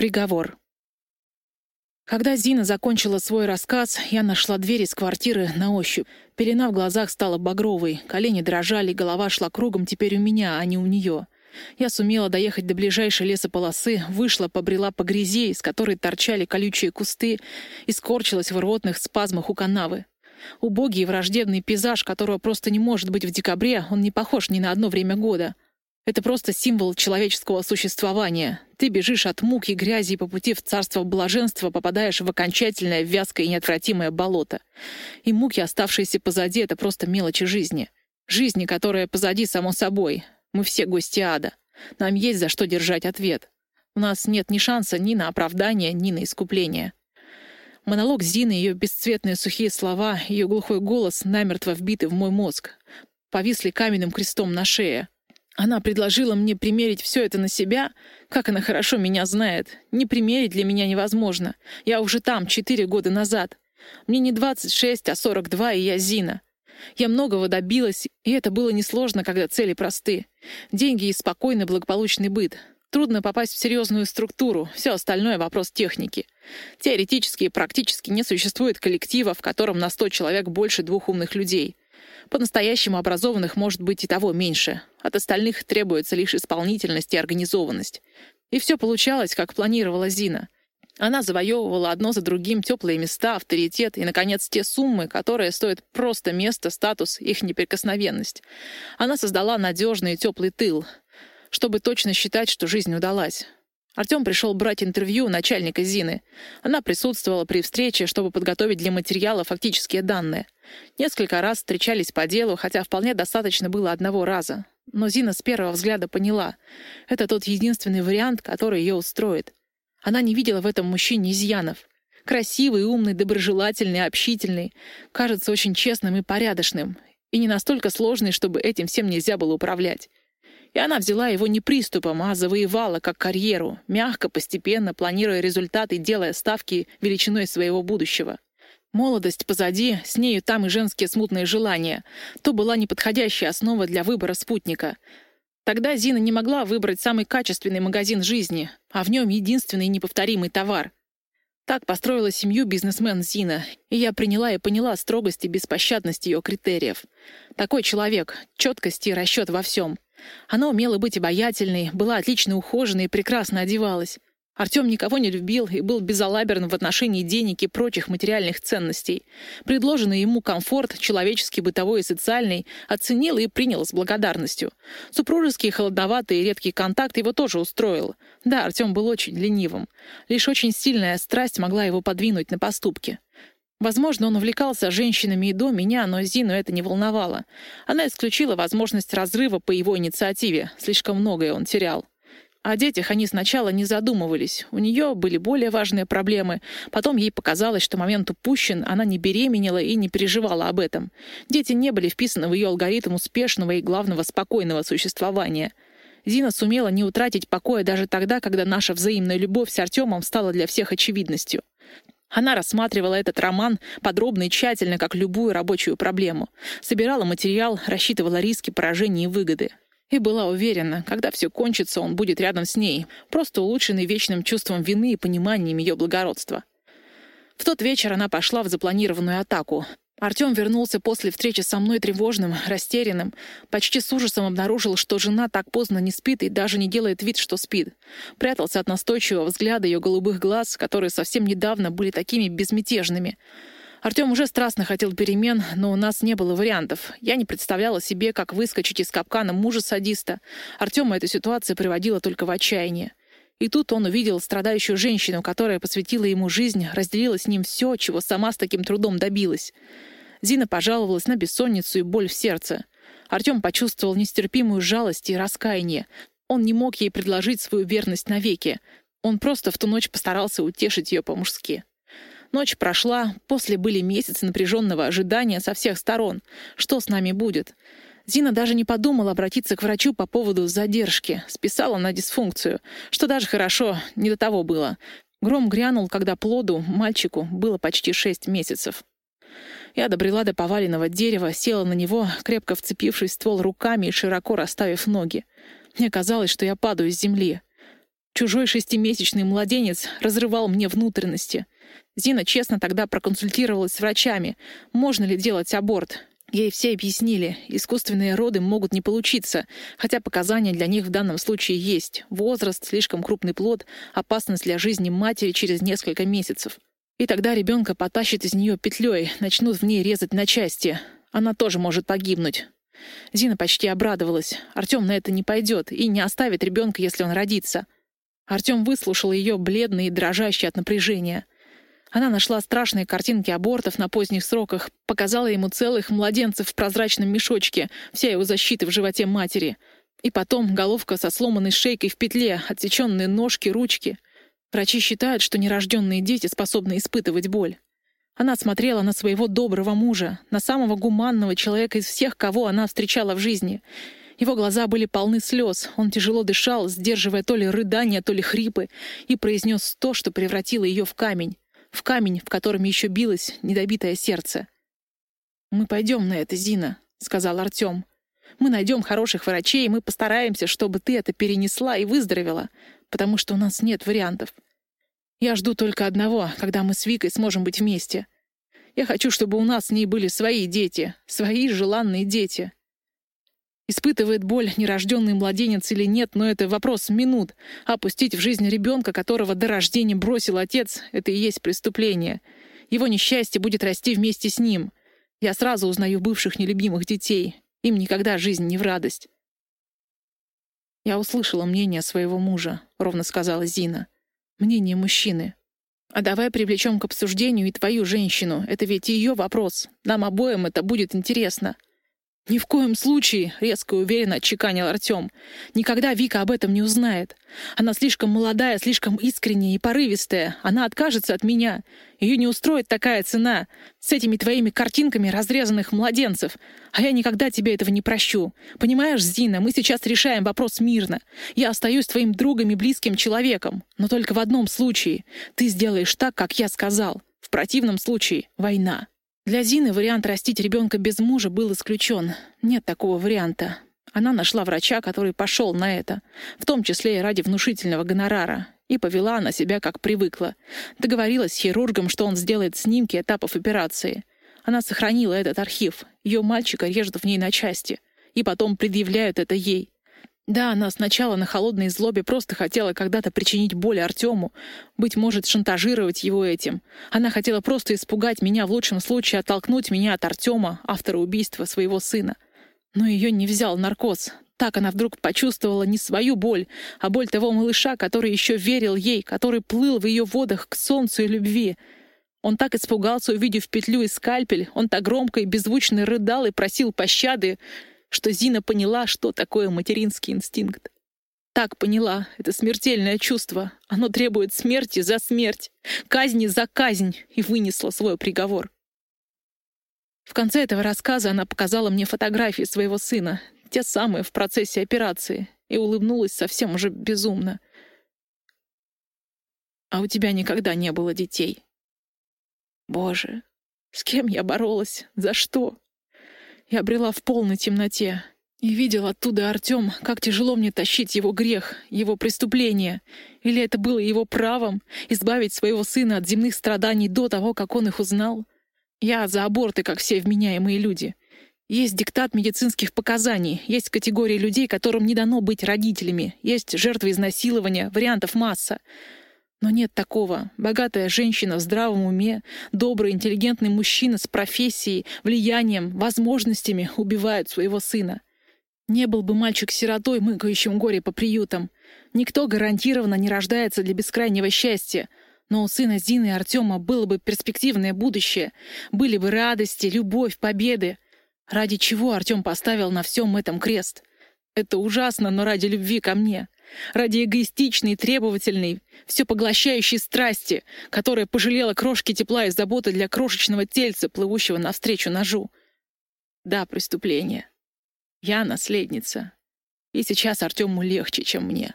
Приговор. Когда Зина закончила свой рассказ, я нашла дверь из квартиры на ощупь. Пелена в глазах стала багровой, колени дрожали, голова шла кругом теперь у меня, а не у нее. Я сумела доехать до ближайшей лесополосы, вышла, побрела по грязи, из которой торчали колючие кусты, и скорчилась в рвотных спазмах у канавы. Убогий и враждебный пейзаж, которого просто не может быть в декабре, он не похож ни на одно время года — это просто символ человеческого существования. Ты бежишь от мук и грязи и по пути в царство блаженства попадаешь в окончательное, вязкое и неотвратимое болото. И муки, оставшиеся позади, — это просто мелочи жизни. Жизни, которая позади, само собой. Мы все гости ада. Нам есть за что держать ответ. У нас нет ни шанса ни на оправдание, ни на искупление. Монолог Зины, ее бесцветные сухие слова, ее глухой голос намертво вбиты в мой мозг. Повисли каменным крестом на шее. Она предложила мне примерить все это на себя. Как она хорошо меня знает. Не примерить для меня невозможно. Я уже там, четыре года назад. Мне не 26, а 42, и я Зина. Я многого добилась, и это было несложно, когда цели просты. Деньги и спокойный благополучный быт. Трудно попасть в серьезную структуру, все остальное — вопрос техники. Теоретически и практически не существует коллектива, в котором на 100 человек больше двух умных людей. По-настоящему образованных может быть и того меньше. От остальных требуется лишь исполнительность и организованность. И все получалось, как планировала Зина. Она завоевывала одно за другим теплые места, авторитет и, наконец, те суммы, которые стоят просто место, статус, их неприкосновенность. Она создала надежный и теплый тыл, чтобы точно считать, что жизнь удалась. Артем пришел брать интервью начальника Зины. Она присутствовала при встрече, чтобы подготовить для материала фактические данные. Несколько раз встречались по делу, хотя вполне достаточно было одного раза. Но Зина с первого взгляда поняла. Это тот единственный вариант, который ее устроит. Она не видела в этом мужчине изъянов. Красивый, умный, доброжелательный, общительный. Кажется очень честным и порядочным. И не настолько сложный, чтобы этим всем нельзя было управлять. И она взяла его не приступом, а завоевала как карьеру, мягко, постепенно, планируя результаты, делая ставки величиной своего будущего. Молодость позади, с нею там и женские смутные желания. То была неподходящая основа для выбора спутника. Тогда Зина не могла выбрать самый качественный магазин жизни, а в нем единственный неповторимый товар. Так построила семью бизнесмен Зина, и я приняла и поняла строгость и беспощадность ее критериев. Такой человек, четкость и расчет во всем — она умела быть обаятельной, была отлично ухоженной и прекрасно одевалась. Артем никого не любил и был безалаберен в отношении денег и прочих материальных ценностей. Предложенный ему комфорт, человеческий, бытовой и социальный, оценил и принял с благодарностью. Супружеский, холодноватый и редкий контакт его тоже устроил. Да, Артем был очень ленивым. Лишь очень сильная страсть могла его подвинуть на поступки. Возможно, он увлекался женщинами и до меня, но Зину это не волновало. Она исключила возможность разрыва по его инициативе. Слишком многое он терял. О детях они сначала не задумывались. У нее были более важные проблемы. Потом ей показалось, что момент упущен, она не беременела и не переживала об этом. Дети не были вписаны в ее алгоритм успешного и, главного, спокойного существования. Зина сумела не утратить покоя даже тогда, когда наша взаимная любовь с Артемом стала для всех очевидностью. Она рассматривала этот роман подробно и тщательно, как любую рабочую проблему. Собирала материал, рассчитывала риски, поражения и выгоды. И была уверена, когда все кончится, он будет рядом с ней, просто улучшенный вечным чувством вины и пониманием ее благородства. В тот вечер она пошла в запланированную атаку. Артем вернулся после встречи со мной тревожным, растерянным. Почти с ужасом обнаружил, что жена так поздно не спит и даже не делает вид, что спит. Прятался от настойчивого взгляда ее голубых глаз, которые совсем недавно были такими безмятежными. Артем уже страстно хотел перемен, но у нас не было вариантов. Я не представляла себе, как выскочить из капкана мужа-садиста. Артема эта ситуация приводила только в отчаяние. И тут он увидел страдающую женщину, которая посвятила ему жизнь, разделила с ним все, чего сама с таким трудом добилась. Зина пожаловалась на бессонницу и боль в сердце. Артем почувствовал нестерпимую жалость и раскаяние. Он не мог ей предложить свою верность навеки. Он просто в ту ночь постарался утешить ее по-мужски. Ночь прошла, после были месяцы напряженного ожидания со всех сторон. Что с нами будет? Зина даже не подумала обратиться к врачу по поводу задержки, списала на дисфункцию, что даже хорошо, не до того было. Гром грянул, когда плоду, мальчику, было почти шесть месяцев. Я добрела до поваленного дерева, села на него, крепко вцепившись в ствол руками и широко расставив ноги. Мне казалось, что я падаю с земли. Чужой шестимесячный младенец разрывал мне внутренности. Зина честно тогда проконсультировалась с врачами, можно ли делать аборт. Ей все объяснили, искусственные роды могут не получиться, хотя показания для них в данном случае есть. Возраст, слишком крупный плод, опасность для жизни матери через несколько месяцев. И тогда ребенка потащит из нее петлей, начнут в ней резать на части. Она тоже может погибнуть. Зина почти обрадовалась. Артем на это не пойдет и не оставит ребенка, если он родится. Артем выслушал ее бледный и дрожащий от напряжения. Она нашла страшные картинки абортов на поздних сроках, показала ему целых младенцев в прозрачном мешочке, вся его защита в животе матери. И потом головка со сломанной шейкой в петле, отсеченные ножки, ручки. Врачи считают, что нерожденные дети способны испытывать боль. Она смотрела на своего доброго мужа, на самого гуманного человека из всех, кого она встречала в жизни. Его глаза были полны слез, он тяжело дышал, сдерживая то ли рыдания, то ли хрипы, и произнес то, что превратило ее в камень в камень, в котором еще билось недобитое сердце. «Мы пойдем на это, Зина», — сказал Артем. «Мы найдем хороших врачей, и мы постараемся, чтобы ты это перенесла и выздоровела, потому что у нас нет вариантов. Я жду только одного, когда мы с Викой сможем быть вместе. Я хочу, чтобы у нас с ней были свои дети, свои желанные дети. Испытывает боль нерожденный младенец или нет, но это вопрос минут. Опустить в жизнь ребенка, которого до рождения бросил отец, это и есть преступление. Его несчастье будет расти вместе с ним. Я сразу узнаю бывших нелюбимых детей. Им никогда жизнь не в радость. «Я услышала мнение своего мужа», — ровно сказала Зина. «Мнение мужчины. А давай привлечем к обсуждению и твою женщину. Это ведь ее вопрос. Нам обоим это будет интересно». «Ни в коем случае», — резко и уверенно отчеканил Артем. «Никогда Вика об этом не узнает. Она слишком молодая, слишком искренняя и порывистая. Она откажется от меня. Ее не устроит такая цена. С этими твоими картинками разрезанных младенцев. А я никогда тебе этого не прощу. Понимаешь, Зина, мы сейчас решаем вопрос мирно. Я остаюсь твоим другом и близким человеком. Но только в одном случае. Ты сделаешь так, как я сказал. В противном случае — война». Для Зины вариант растить ребенка без мужа был исключен. Нет такого варианта. Она нашла врача, который пошел на это, в том числе и ради внушительного гонорара, и повела она себя как привыкла. Договорилась с хирургом, что он сделает снимки этапов операции. Она сохранила этот архив. Ее мальчика режут в ней на части. И потом предъявляют это ей. Да, она сначала на холодной злобе просто хотела когда-то причинить боль Артему, быть может, шантажировать его этим. Она хотела просто испугать меня, в лучшем случае оттолкнуть меня от Артема, автора убийства своего сына. Но ее не взял наркоз. Так она вдруг почувствовала не свою боль, а боль того малыша, который еще верил ей, который плыл в ее водах к солнцу и любви. Он так испугался, увидев петлю и скальпель, он так громко и беззвучно рыдал и просил пощады, что Зина поняла, что такое материнский инстинкт. Так поняла, это смертельное чувство. Оно требует смерти за смерть, казни за казнь, и вынесла свой приговор. В конце этого рассказа она показала мне фотографии своего сына, те самые в процессе операции, и улыбнулась совсем уже безумно. «А у тебя никогда не было детей?» «Боже, с кем я боролась? За что?» Я брела в полной темноте и видел оттуда Артем, как тяжело мне тащить его грех, его преступление. Или это было его правом — избавить своего сына от земных страданий до того, как он их узнал? Я за аборты, как все вменяемые люди. Есть диктат медицинских показаний, есть категории людей, которым не дано быть родителями, есть жертвы изнасилования, вариантов масса — но нет такого. Богатая женщина в здравом уме, добрый, интеллигентный мужчина с профессией, влиянием, возможностями убивают своего сына. Не был бы мальчик сиротой, мыкающим горе по приютам. Никто гарантированно не рождается для бескрайнего счастья. Но у сына Зины и Артема было бы перспективное будущее. Были бы радости, любовь, победы. Ради чего Артем поставил на всем этом крест? Это ужасно, но ради любви ко мне — ради эгоистичной, требовательной, все поглощающей страсти, которая пожалела крошки тепла и заботы для крошечного тельца, плывущего навстречу ножу. Да, преступление. Я наследница. И сейчас Артему легче, чем мне.